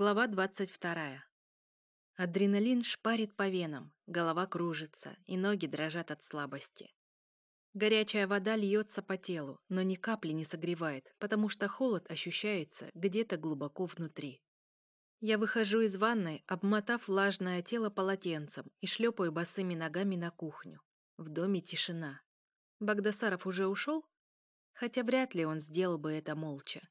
Глава 22. Адреналин шпарит по венам, голова кружится, и ноги дрожат от слабости. Горячая вода льется по телу, но ни капли не согревает, потому что холод ощущается где-то глубоко внутри. Я выхожу из ванной, обмотав влажное тело полотенцем и шлепаю босыми ногами на кухню. В доме тишина. Багдасаров уже ушел? Хотя вряд ли он сделал бы это молча.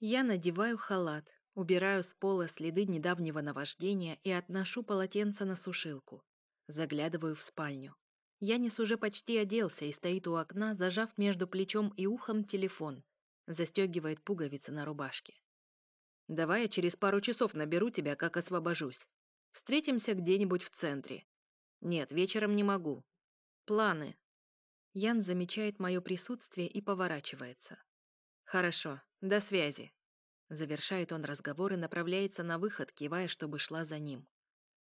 Я надеваю халат, Убираю с пола следы недавнего наваждения и отношу полотенце на сушилку. Заглядываю в спальню. Янис уже почти оделся и стоит у окна, зажав между плечом и ухом телефон. Застегивает пуговицы на рубашке. «Давай я через пару часов наберу тебя, как освобожусь. Встретимся где-нибудь в центре». «Нет, вечером не могу. Планы». Ян замечает мое присутствие и поворачивается. «Хорошо, до связи». Завершает он разговор и направляется на выход, кивая, чтобы шла за ним.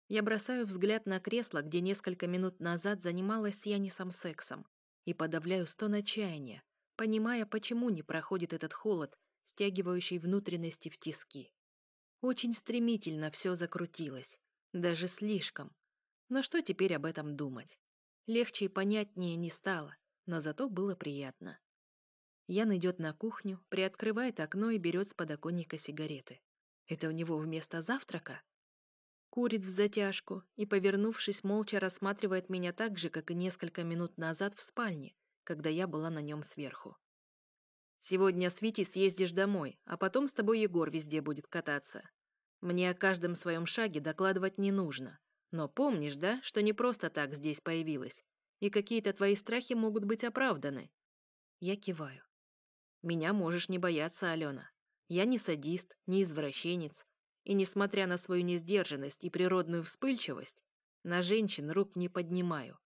Я бросаю взгляд на кресло, где несколько минут назад занималась с Янисом сексом, и подавляю стон отчаяния, понимая, почему не проходит этот холод, стягивающий внутренности в тиски. Очень стремительно все закрутилось, даже слишком. Но что теперь об этом думать? Легче и понятнее не стало, но зато было приятно. Ян идет на кухню, приоткрывает окно и берет с подоконника сигареты. Это у него вместо завтрака? Курит в затяжку и, повернувшись, молча рассматривает меня так же, как и несколько минут назад в спальне, когда я была на нем сверху. «Сегодня с Витей съездишь домой, а потом с тобой Егор везде будет кататься. Мне о каждом своем шаге докладывать не нужно. Но помнишь, да, что не просто так здесь появилась, и какие-то твои страхи могут быть оправданы?» Я киваю. Меня можешь не бояться, Алена. Я не садист, не извращенец. И несмотря на свою несдержанность и природную вспыльчивость, на женщин рук не поднимаю.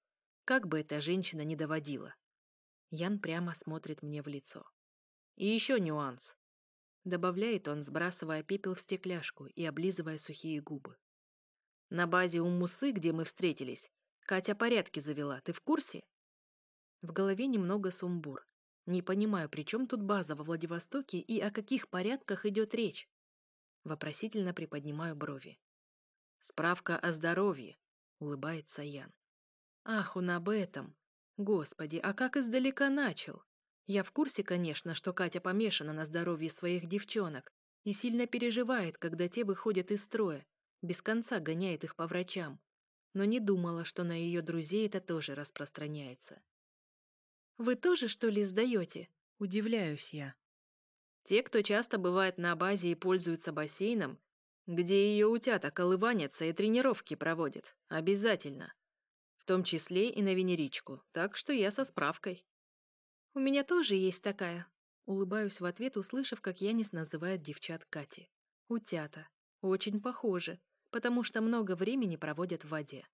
Как бы эта женщина ни доводила. Ян прямо смотрит мне в лицо. И еще нюанс. Добавляет он, сбрасывая пепел в стекляшку и облизывая сухие губы. На базе у Мусы, где мы встретились, Катя порядки завела, ты в курсе? В голове немного сумбур. Не понимаю, при чем тут база во Владивостоке и о каких порядках идет речь? Вопросительно приподнимаю брови. Справка о здоровье, улыбается Ян. Ах, он об этом. Господи, а как издалека начал? Я в курсе, конечно, что Катя помешана на здоровье своих девчонок и сильно переживает, когда те выходят из строя, без конца гоняет их по врачам. Но не думала, что на ее друзей это тоже распространяется. Вы тоже, что ли, сдаете? Удивляюсь я. Те, кто часто бывает на базе и пользуются бассейном, где ее утята колыванятся и тренировки проводят, обязательно. В том числе и на венеричку, так что я со справкой. У меня тоже есть такая. Улыбаюсь в ответ, услышав, как Янис называет девчат Кати. Утята. Очень похоже, потому что много времени проводят в воде.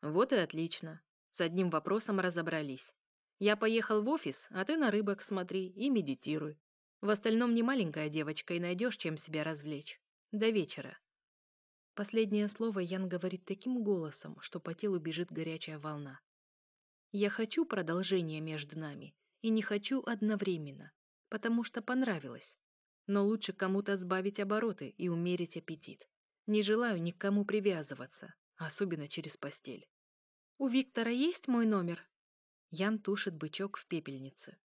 Вот и отлично. С одним вопросом разобрались. Я поехал в офис, а ты на рыбок смотри и медитируй. В остальном не маленькая девочка и найдешь, чем себя развлечь. До вечера. Последнее слово Ян говорит таким голосом, что по телу бежит горячая волна. Я хочу продолжения между нами и не хочу одновременно, потому что понравилось. Но лучше кому-то сбавить обороты и умерить аппетит. Не желаю никому привязываться, особенно через постель. «У Виктора есть мой номер?» Ян тушит бычок в пепельнице.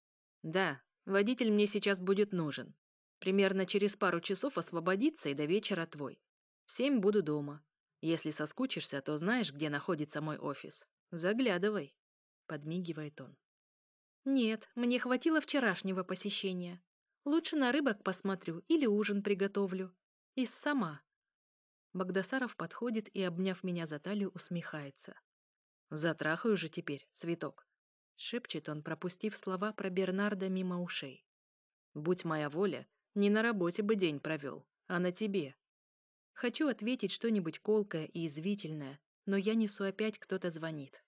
«Да, водитель мне сейчас будет нужен. Примерно через пару часов освободится и до вечера твой. В семь буду дома. Если соскучишься, то знаешь, где находится мой офис. Заглядывай», — подмигивает он. «Нет, мне хватило вчерашнего посещения. Лучше на рыбок посмотрю или ужин приготовлю. И сама». Багдасаров подходит и, обняв меня за талию, усмехается. «Затрахаю же теперь, цветок. Шепчет он, пропустив слова про Бернарда мимо ушей. «Будь моя воля, не на работе бы день провел, а на тебе». Хочу ответить что-нибудь колкое и извительное, но я несу опять кто-то звонит.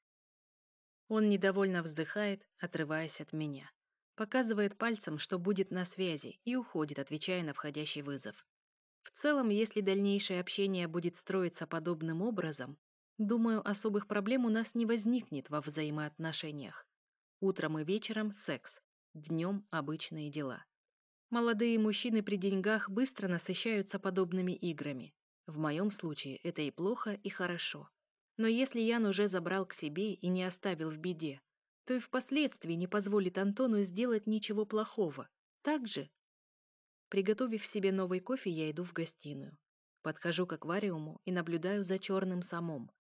Он недовольно вздыхает, отрываясь от меня. Показывает пальцем, что будет на связи, и уходит, отвечая на входящий вызов. В целом, если дальнейшее общение будет строиться подобным образом, думаю, особых проблем у нас не возникнет во взаимоотношениях. Утром и вечером секс, днем обычные дела. Молодые мужчины при деньгах быстро насыщаются подобными играми. В моем случае это и плохо, и хорошо. Но если Ян уже забрал к себе и не оставил в беде, то и впоследствии не позволит Антону сделать ничего плохого. Так же? Приготовив себе новый кофе, я иду в гостиную. Подхожу к аквариуму и наблюдаю за черным самом.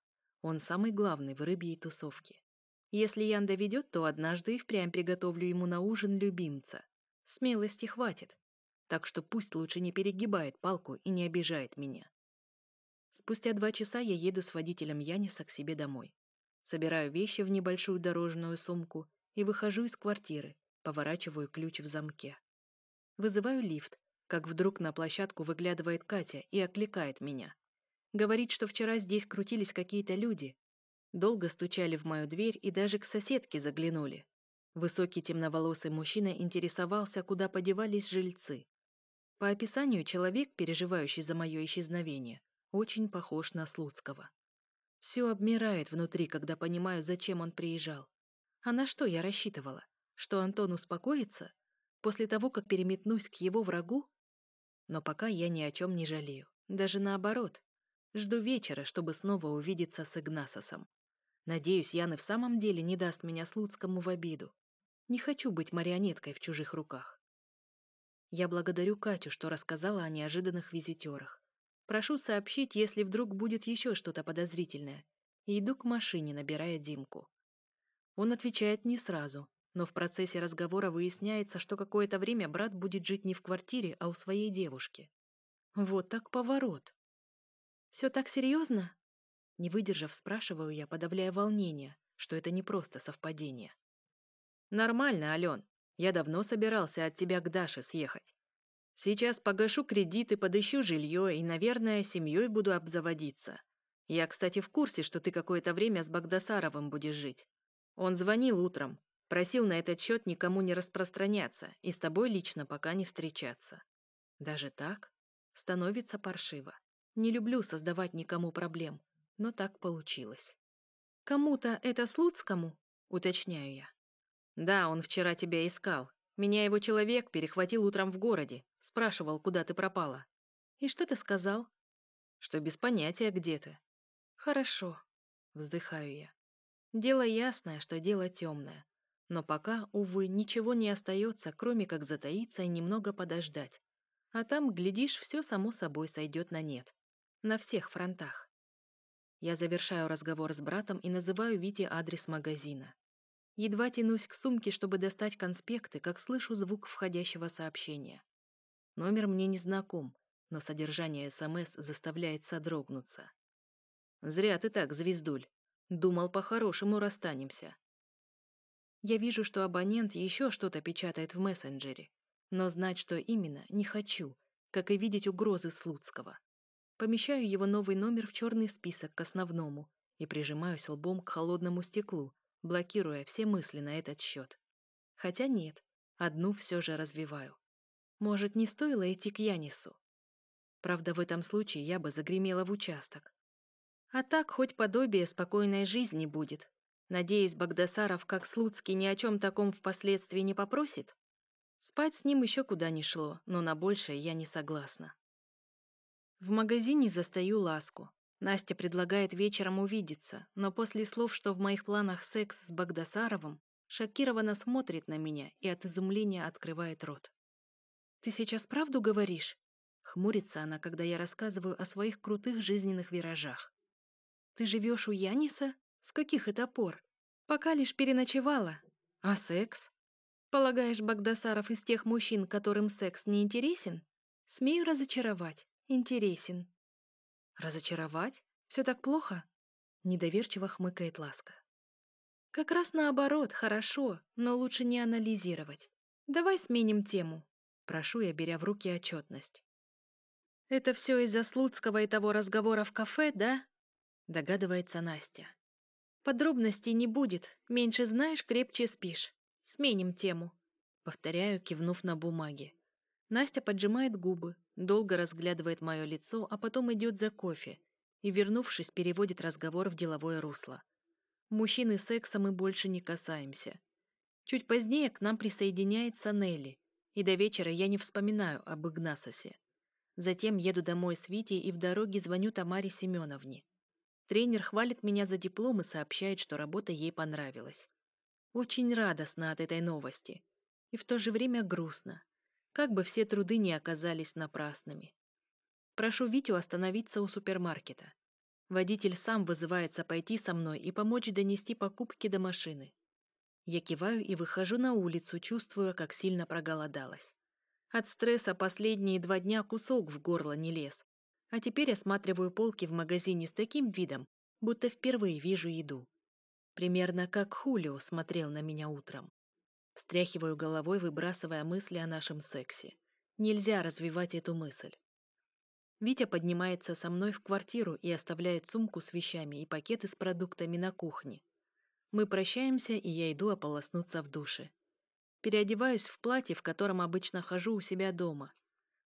Он самый главный в рыбьей тусовке. Если Ян доведет, то однажды и впрямь приготовлю ему на ужин любимца. Смелости хватит. Так что пусть лучше не перегибает палку и не обижает меня. Спустя два часа я еду с водителем Яниса к себе домой. Собираю вещи в небольшую дорожную сумку и выхожу из квартиры, поворачиваю ключ в замке. Вызываю лифт, как вдруг на площадку выглядывает Катя и окликает меня. Говорит, что вчера здесь крутились какие-то люди. Долго стучали в мою дверь и даже к соседке заглянули. Высокий темноволосый мужчина интересовался, куда подевались жильцы. По описанию, человек, переживающий за мое исчезновение, очень похож на Слуцкого. Все обмирает внутри, когда понимаю, зачем он приезжал. А на что я рассчитывала? Что Антон успокоится? После того, как переметнусь к его врагу? Но пока я ни о чем не жалею. Даже наоборот. Жду вечера, чтобы снова увидеться с Игнасосом. Надеюсь, Ян и в самом деле не даст меня Слуцкому в обиду. Не хочу быть марионеткой в чужих руках. Я благодарю Катю, что рассказала о неожиданных визитерах. Прошу сообщить, если вдруг будет еще что-то подозрительное. Иду к машине, набирая Димку. Он отвечает не сразу, но в процессе разговора выясняется, что какое-то время брат будет жить не в квартире, а у своей девушки. Вот так поворот. «Все так серьезно?» Не выдержав, спрашиваю я, подавляя волнение, что это не просто совпадение. Нормально, Ален. Я давно собирался от тебя к Даше съехать. Сейчас погашу кредиты, подыщу жилье и, наверное, семьей буду обзаводиться. Я, кстати, в курсе, что ты какое-то время с Багдасаровым будешь жить. Он звонил утром, просил на этот счет никому не распространяться и с тобой лично пока не встречаться. Даже так? Становится паршиво. Не люблю создавать никому проблем, но так получилось. Кому-то это Слуцкому, уточняю я. «Да, он вчера тебя искал. Меня его человек перехватил утром в городе. Спрашивал, куда ты пропала». «И что ты сказал?» «Что без понятия, где ты». «Хорошо», — вздыхаю я. Дело ясное, что дело темное. Но пока, увы, ничего не остается, кроме как затаиться и немного подождать. А там, глядишь, все само собой сойдет на нет. На всех фронтах. Я завершаю разговор с братом и называю Вите адрес магазина. Едва тянусь к сумке, чтобы достать конспекты, как слышу звук входящего сообщения. Номер мне не знаком, но содержание СМС заставляет содрогнуться. «Зря ты так, звездуль. Думал, по-хорошему расстанемся». Я вижу, что абонент еще что-то печатает в мессенджере, но знать, что именно, не хочу, как и видеть угрозы Слуцкого. Помещаю его новый номер в черный список к основному и прижимаюсь лбом к холодному стеклу, блокируя все мысли на этот счет. Хотя нет, одну все же развиваю. Может, не стоило идти к Янису? Правда, в этом случае я бы загремела в участок. А так хоть подобие спокойной жизни будет. Надеюсь, Багдасаров, как Слуцкий, ни о чем таком впоследствии не попросит? Спать с ним еще куда ни шло, но на большее я не согласна. В магазине застаю ласку. Настя предлагает вечером увидеться, но после слов, что в моих планах секс с Багдасаровым, шокированно смотрит на меня и от изумления открывает рот. «Ты сейчас правду говоришь?» Хмурится она, когда я рассказываю о своих крутых жизненных виражах. «Ты живешь у Яниса? С каких это пор? Пока лишь переночевала. А секс? Полагаешь, Багдасаров из тех мужчин, которым секс не интересен? Смею разочаровать. Интересен. Разочаровать? Все так плохо? Недоверчиво хмыкает Ласка. Как раз наоборот, хорошо, но лучше не анализировать. Давай сменим тему. Прошу я, беря в руки отчетность. Это все из-за Слуцкого и того разговора в кафе, да? Догадывается Настя. Подробностей не будет. Меньше знаешь, крепче спишь. Сменим тему. Повторяю, кивнув на бумаге. Настя поджимает губы, долго разглядывает мое лицо, а потом идет за кофе и, вернувшись, переводит разговор в деловое русло. Мужчины секса мы больше не касаемся. Чуть позднее к нам присоединяется Нелли, И до вечера я не вспоминаю об Игнасосе. Затем еду домой с Витей и в дороге звоню Тамаре Семеновне. Тренер хвалит меня за диплом и сообщает, что работа ей понравилась. Очень радостно от этой новости. И в то же время грустно. Как бы все труды не оказались напрасными. Прошу Витю остановиться у супермаркета. Водитель сам вызывается пойти со мной и помочь донести покупки до машины. Я киваю и выхожу на улицу, чувствуя, как сильно проголодалась. От стресса последние два дня кусок в горло не лез. А теперь осматриваю полки в магазине с таким видом, будто впервые вижу еду. Примерно как Хулио смотрел на меня утром. Встряхиваю головой, выбрасывая мысли о нашем сексе. Нельзя развивать эту мысль. Витя поднимается со мной в квартиру и оставляет сумку с вещами и пакеты с продуктами на кухне. Мы прощаемся, и я иду ополоснуться в душе. Переодеваюсь в платье, в котором обычно хожу у себя дома.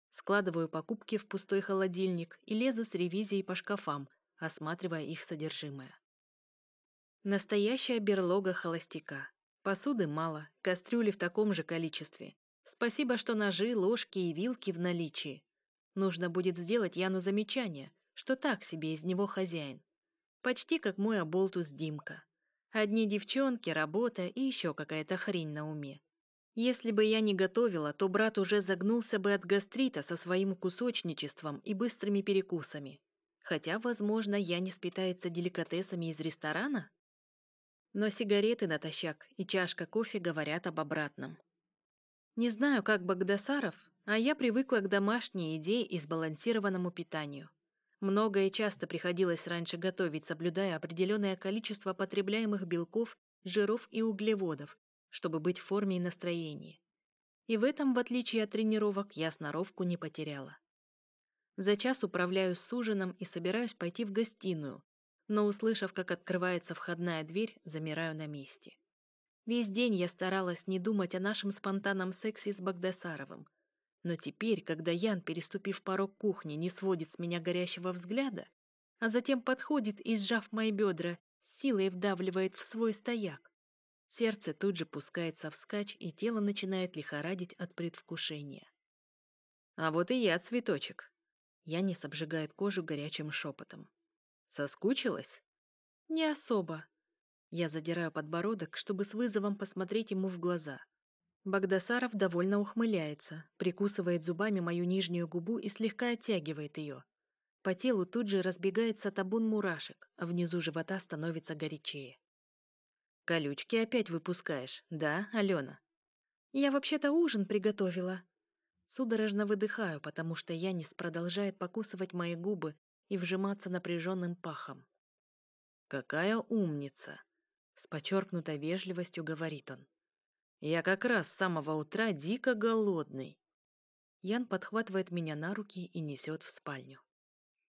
Складываю покупки в пустой холодильник и лезу с ревизией по шкафам, осматривая их содержимое. Настоящая берлога холостяка. Посуды мало, кастрюли в таком же количестве. Спасибо, что ножи, ложки и вилки в наличии. Нужно будет сделать Яну замечание, что так себе из него хозяин. Почти как мой оболтус Димка. Одни девчонки, работа и еще какая-то хрень на уме. Если бы я не готовила, то брат уже загнулся бы от гастрита со своим кусочничеством и быстрыми перекусами. Хотя, возможно, я не спитается деликатесами из ресторана? Но сигареты натощак и чашка кофе говорят об обратном. Не знаю, как Багдасаров, а я привыкла к домашней еде и сбалансированному питанию. Много и часто приходилось раньше готовить, соблюдая определенное количество потребляемых белков, жиров и углеводов, чтобы быть в форме и настроении. И в этом, в отличие от тренировок, я сноровку не потеряла. За час управляюсь с ужином и собираюсь пойти в гостиную, но, услышав, как открывается входная дверь, замираю на месте. Весь день я старалась не думать о нашем спонтанном сексе с Багдасаровым, но теперь, когда Ян, переступив порог кухни, не сводит с меня горящего взгляда, а затем подходит и, сжав мои бедра, силой вдавливает в свой стояк, сердце тут же пускается вскачь, и тело начинает лихорадить от предвкушения. А вот и я, цветочек. Янис обжигает кожу горячим шепотом. Соскучилась? Не особо. Я задираю подбородок, чтобы с вызовом посмотреть ему в глаза. Багдасаров довольно ухмыляется, прикусывает зубами мою нижнюю губу и слегка оттягивает ее. По телу тут же разбегается табун мурашек, а внизу живота становится горячее. «Колючки опять выпускаешь, да, Алена?» «Я вообще-то ужин приготовила». Судорожно выдыхаю, потому что Янис продолжает покусывать мои губы и вжиматься напряженным пахом. «Какая умница!» — с подчеркнутой вежливостью говорит он. Я как раз с самого утра дико голодный. Ян подхватывает меня на руки и несет в спальню.